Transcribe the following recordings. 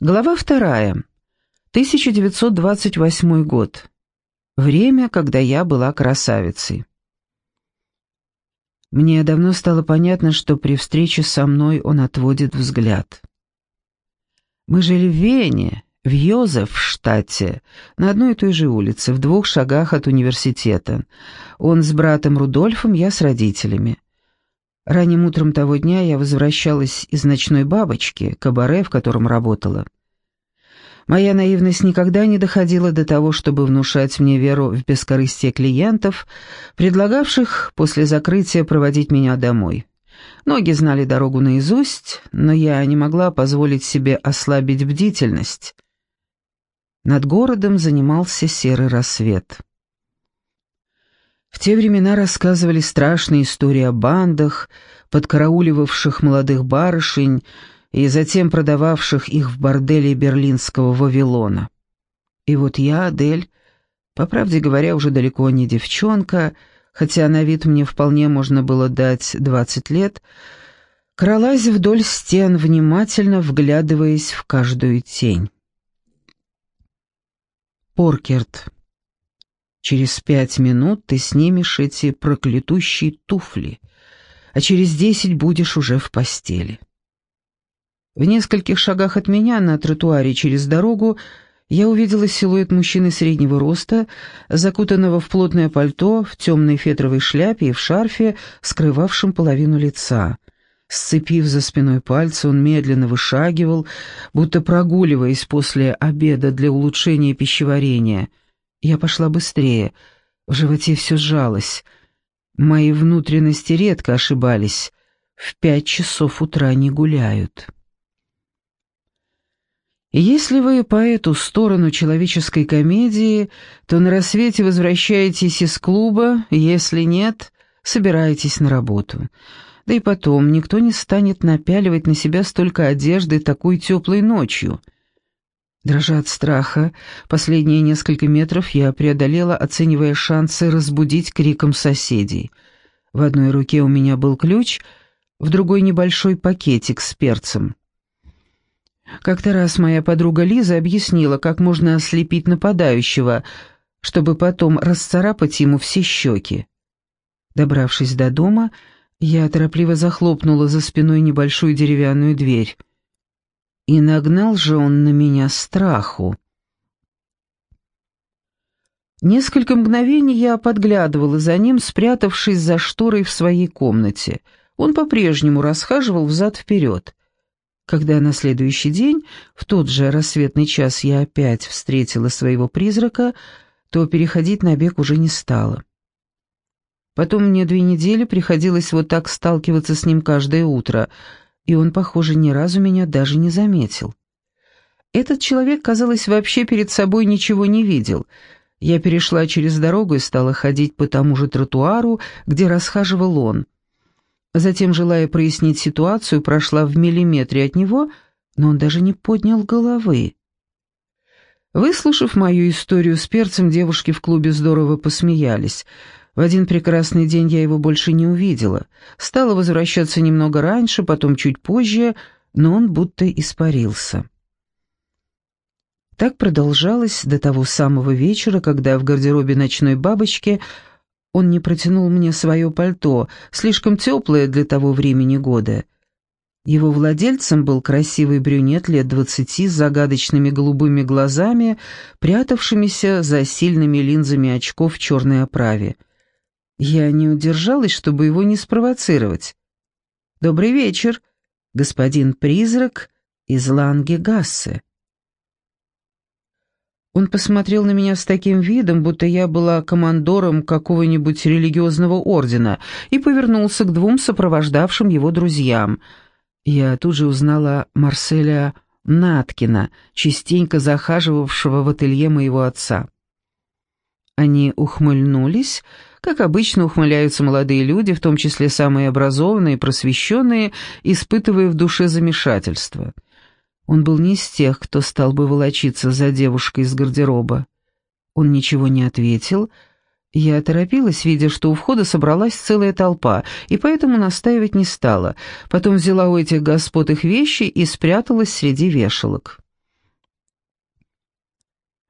Глава вторая. 1928 год. Время, когда я была красавицей. Мне давно стало понятно, что при встрече со мной он отводит взгляд. Мы жили в Вене, в Йозефштадте, на одной и той же улице, в двух шагах от университета. Он с братом Рудольфом, я с родителями. Ранним утром того дня я возвращалась из ночной бабочки, кабаре, в котором работала. Моя наивность никогда не доходила до того, чтобы внушать мне веру в бескорыстие клиентов, предлагавших после закрытия проводить меня домой. Ноги знали дорогу наизусть, но я не могла позволить себе ослабить бдительность. Над городом занимался серый рассвет. В те времена рассказывали страшные истории о бандах, подкарауливавших молодых барышень и затем продававших их в борделе берлинского Вавилона. И вот я, Адель, по правде говоря, уже далеко не девчонка, хотя на вид мне вполне можно было дать двадцать лет, кралась вдоль стен, внимательно вглядываясь в каждую тень. Поркерт Через пять минут ты снимешь эти проклятущие туфли, а через десять будешь уже в постели. В нескольких шагах от меня на тротуаре через дорогу я увидела силуэт мужчины среднего роста, закутанного в плотное пальто, в темной фетровой шляпе и в шарфе, скрывавшем половину лица. Сцепив за спиной пальцы, он медленно вышагивал, будто прогуливаясь после обеда для улучшения пищеварения — я пошла быстрее. В животе все сжалось. Мои внутренности редко ошибались. В пять часов утра не гуляют. Если вы по эту сторону человеческой комедии, то на рассвете возвращаетесь из клуба, если нет, собираетесь на работу. Да и потом, никто не станет напяливать на себя столько одежды такой теплой ночью — Дрожа от страха, последние несколько метров я преодолела, оценивая шансы разбудить криком соседей. В одной руке у меня был ключ, в другой небольшой пакетик с перцем. Как-то раз моя подруга Лиза объяснила, как можно ослепить нападающего, чтобы потом расцарапать ему все щеки. Добравшись до дома, я торопливо захлопнула за спиной небольшую деревянную дверь. И нагнал же он на меня страху. Несколько мгновений я подглядывала за ним, спрятавшись за шторой в своей комнате. Он по-прежнему расхаживал взад-вперед. Когда на следующий день, в тот же рассветный час, я опять встретила своего призрака, то переходить на бег уже не стала. Потом мне две недели приходилось вот так сталкиваться с ним каждое утро — и он, похоже, ни разу меня даже не заметил. Этот человек, казалось, вообще перед собой ничего не видел. Я перешла через дорогу и стала ходить по тому же тротуару, где расхаживал он. Затем, желая прояснить ситуацию, прошла в миллиметре от него, но он даже не поднял головы. Выслушав мою историю с перцем, девушки в клубе здорово посмеялись — в один прекрасный день я его больше не увидела. Стала возвращаться немного раньше, потом чуть позже, но он будто испарился. Так продолжалось до того самого вечера, когда в гардеробе ночной бабочки он не протянул мне свое пальто, слишком теплое для того времени года. Его владельцем был красивый брюнет лет двадцати с загадочными голубыми глазами, прятавшимися за сильными линзами очков в черной оправе. Я не удержалась, чтобы его не спровоцировать. «Добрый вечер, господин призрак из Лангегассе». Он посмотрел на меня с таким видом, будто я была командором какого-нибудь религиозного ордена, и повернулся к двум сопровождавшим его друзьям. Я тут же узнала Марселя Наткина, частенько захаживавшего в ателье моего отца. Они ухмыльнулись, как обычно ухмыляются молодые люди, в том числе самые образованные просвещенные, испытывая в душе замешательство. Он был не из тех, кто стал бы волочиться за девушкой из гардероба. Он ничего не ответил. Я торопилась, видя, что у входа собралась целая толпа, и поэтому настаивать не стала. Потом взяла у этих господ их вещи и спряталась среди вешалок.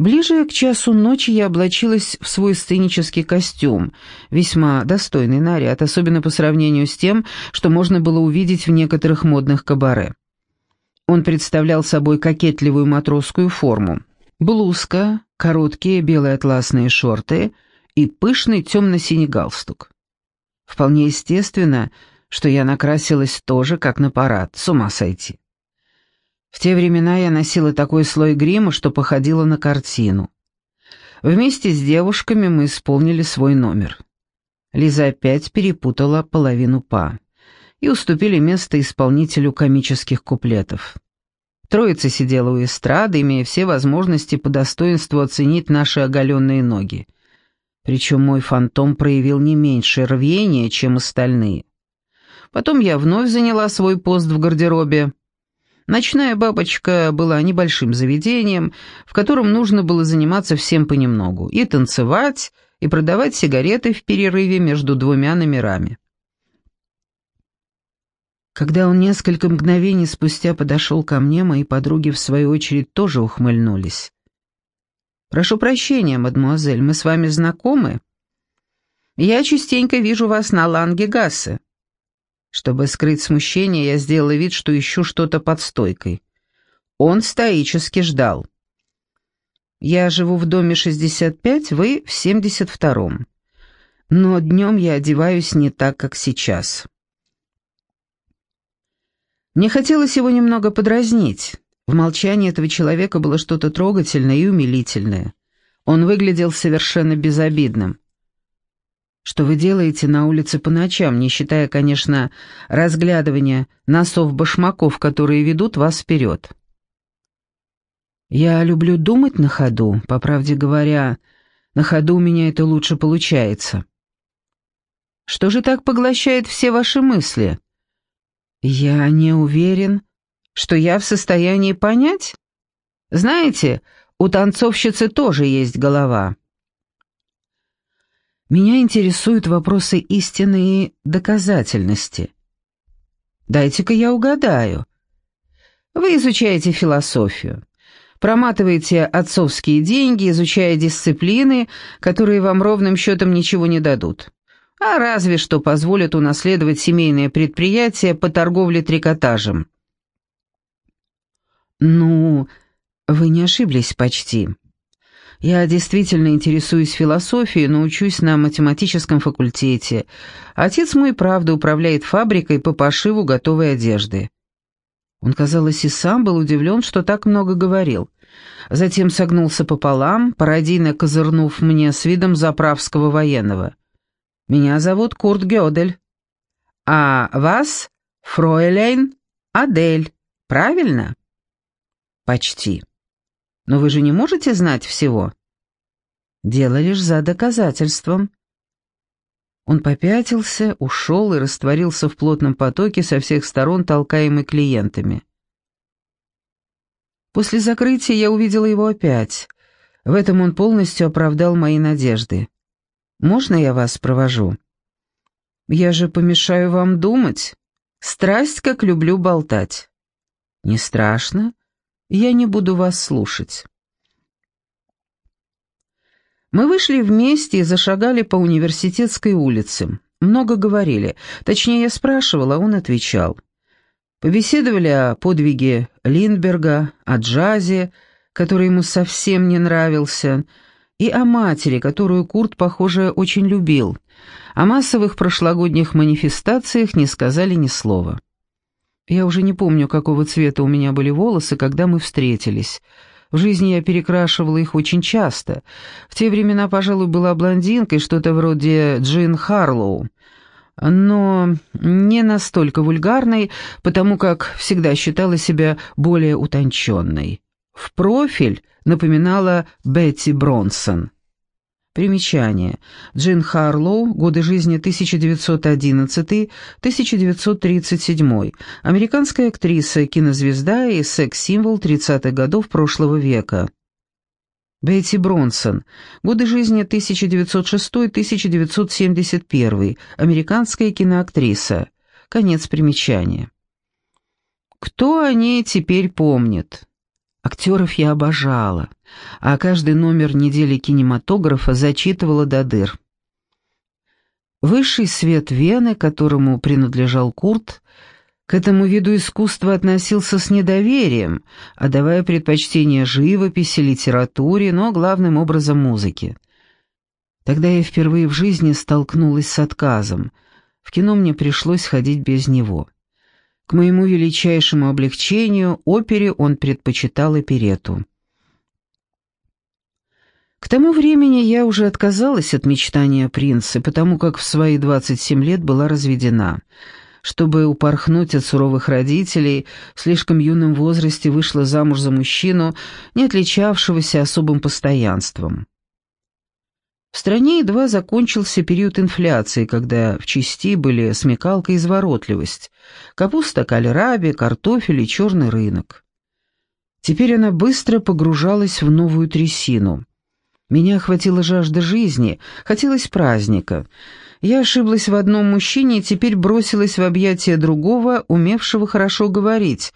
Ближе к часу ночи я облачилась в свой сценический костюм, весьма достойный наряд, особенно по сравнению с тем, что можно было увидеть в некоторых модных кабаре. Он представлял собой кокетливую матросскую форму. Блузка, короткие белые атласные шорты и пышный темно-синий галстук. Вполне естественно, что я накрасилась тоже, как на парад, с ума сойти. В те времена я носила такой слой грима, что походила на картину. Вместе с девушками мы исполнили свой номер. Лиза опять перепутала половину па и уступили место исполнителю комических куплетов. Троица сидела у эстрады, имея все возможности по достоинству оценить наши оголенные ноги. Причем мой фантом проявил не меньшее рвение, чем остальные. Потом я вновь заняла свой пост в гардеробе, Ночная бабочка была небольшим заведением, в котором нужно было заниматься всем понемногу, и танцевать, и продавать сигареты в перерыве между двумя номерами. Когда он несколько мгновений спустя подошел ко мне, мои подруги, в свою очередь, тоже ухмыльнулись. «Прошу прощения, мадемуазель, мы с вами знакомы?» «Я частенько вижу вас на Ланге Гассе». Чтобы скрыть смущение, я сделала вид, что ищу что-то под стойкой. Он стоически ждал. «Я живу в доме 65, вы в 72-м. Но днем я одеваюсь не так, как сейчас». Мне хотелось его немного подразнить. В молчании этого человека было что-то трогательное и умилительное. Он выглядел совершенно безобидным. Что вы делаете на улице по ночам, не считая, конечно, разглядывания носов-башмаков, которые ведут вас вперед? Я люблю думать на ходу, по правде говоря, на ходу у меня это лучше получается. Что же так поглощает все ваши мысли? Я не уверен, что я в состоянии понять. Знаете, у танцовщицы тоже есть голова. Меня интересуют вопросы истины и доказательности. Дайте-ка я угадаю. Вы изучаете философию, проматываете отцовские деньги, изучая дисциплины, которые вам ровным счетом ничего не дадут. А разве что позволят унаследовать семейное предприятие по торговле трикотажем. Ну, вы не ошиблись почти. Я действительно интересуюсь философией, но учусь на математическом факультете. Отец мой, правда, управляет фабрикой по пошиву готовой одежды». Он, казалось, и сам был удивлен, что так много говорил. Затем согнулся пополам, пародийно козырнув мне с видом заправского военного. «Меня зовут Курт Гёдель. А вас, фройлейн, Адель, правильно?» «Почти». Но вы же не можете знать всего. Дело лишь за доказательством. Он попятился, ушел и растворился в плотном потоке со всех сторон, толкаемый клиентами. После закрытия я увидела его опять. В этом он полностью оправдал мои надежды. «Можно я вас провожу?» «Я же помешаю вам думать. Страсть, как люблю болтать». «Не страшно. Я не буду вас слушать. Мы вышли вместе и зашагали по университетской улице. Много говорили, точнее, я спрашивала, он отвечал. Побеседовали о подвиге Линдберга, о джазе, который ему совсем не нравился, и о матери, которую Курт, похоже, очень любил. О массовых прошлогодних манифестациях не сказали ни слова. Я уже не помню, какого цвета у меня были волосы, когда мы встретились. В жизни я перекрашивала их очень часто. В те времена, пожалуй, была блондинкой, что-то вроде Джин Харлоу. Но не настолько вульгарной, потому как всегда считала себя более утонченной. В профиль напоминала Бетти Бронсон. Примечание. Джин Харлоу, годы жизни 1911-1937. Американская актриса, кинозвезда и секс-символ 30-х годов прошлого века. Бетти Бронсон. Годы жизни 1906-1971. Американская киноактриса. Конец примечания. Кто о ней теперь помнит? Актеров я обожала, а каждый номер недели кинематографа зачитывала до дыр. Высший свет Вены, которому принадлежал Курт, к этому виду искусства относился с недоверием, отдавая предпочтение живописи, литературе, но главным образом музыке. Тогда я впервые в жизни столкнулась с отказом. В кино мне пришлось ходить без него. К моему величайшему облегчению опере он предпочитал оперету. Тому времени я уже отказалась от мечтания о принце, потому как в свои 27 лет была разведена. Чтобы упорхнуть от суровых родителей, в слишком юном возрасте вышла замуж за мужчину, не отличавшегося особым постоянством. В стране едва закончился период инфляции, когда в части были смекалка и изворотливость, капуста кальраби, картофель и черный рынок. Теперь она быстро погружалась в новую трясину. Меня охватила жажда жизни, хотелось праздника. Я ошиблась в одном мужчине и теперь бросилась в объятия другого, умевшего хорошо говорить.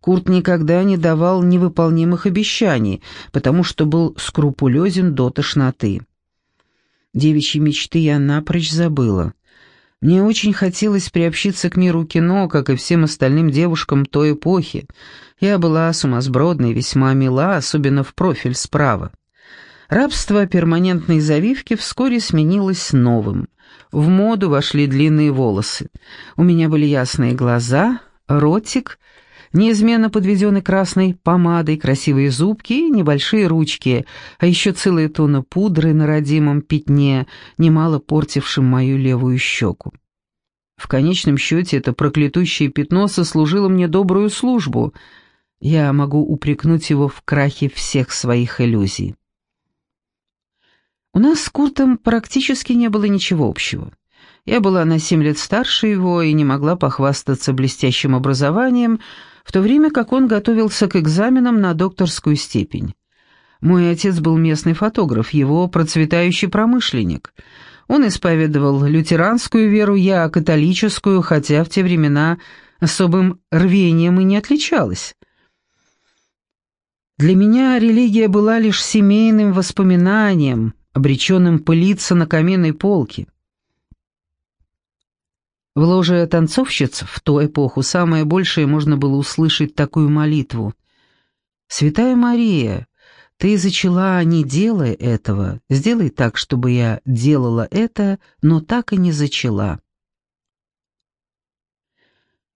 Курт никогда не давал невыполнимых обещаний, потому что был скрупулезен до тошноты. Девичьи мечты я напрочь забыла. Мне очень хотелось приобщиться к миру кино, как и всем остальным девушкам той эпохи. Я была сумасбродной, весьма мила, особенно в профиль справа. Рабство перманентной завивки вскоре сменилось новым. В моду вошли длинные волосы. У меня были ясные глаза, ротик — неизменно подведенный красной помадой, красивые зубки и небольшие ручки, а еще целая тонна пудры на родимом пятне, немало портившем мою левую щеку. В конечном счете это проклятущее пятно сослужило мне добрую службу. Я могу упрекнуть его в крахе всех своих иллюзий. У нас с Куртом практически не было ничего общего. Я была на семь лет старше его и не могла похвастаться блестящим образованием, в то время как он готовился к экзаменам на докторскую степень. Мой отец был местный фотограф, его процветающий промышленник. Он исповедовал лютеранскую веру, я католическую, хотя в те времена особым рвением и не отличалась. Для меня религия была лишь семейным воспоминанием, обреченным пылиться на каменной полке. В ложе танцовщиц в ту эпоху самое большее можно было услышать такую молитву. «Святая Мария, ты зачала, не делая этого, сделай так, чтобы я делала это, но так и не зачала».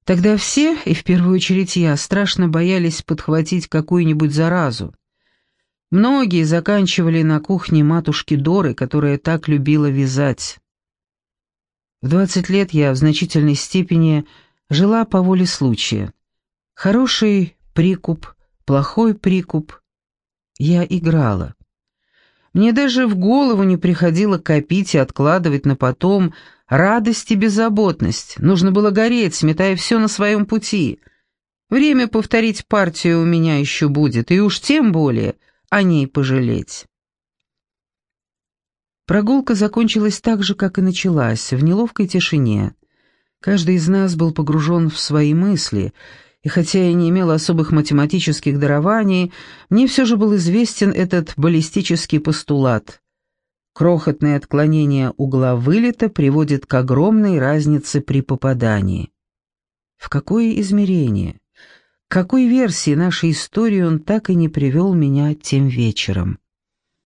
Тогда все, и в первую очередь я, страшно боялись подхватить какую-нибудь заразу. Многие заканчивали на кухне матушки Доры, которая так любила вязать. В 20 лет я в значительной степени жила по воле случая. Хороший прикуп, плохой прикуп. Я играла. Мне даже в голову не приходило копить и откладывать на потом радость и беззаботность. Нужно было гореть, сметая все на своем пути. Время повторить партию у меня еще будет, и уж тем более о ней пожалеть. Прогулка закончилась так же, как и началась, в неловкой тишине. Каждый из нас был погружен в свои мысли, и хотя я не имел особых математических дарований, мне все же был известен этот баллистический постулат. Крохотное отклонение угла вылета приводит к огромной разнице при попадании. В какое измерение? Какой версии нашей истории он так и не привел меня тем вечером?